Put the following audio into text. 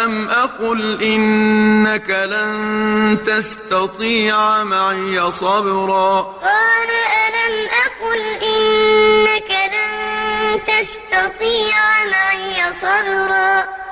أَلَمْ أَقُلْ إِنَّكَ لَن تَسْتَطِيعَ مَعِيَ صَبْرًا قَالَ أَلَمْ أَقُلْ إِنَّكَ لَن تَسْتَطِيعَ مَعِيَ صَبْرًا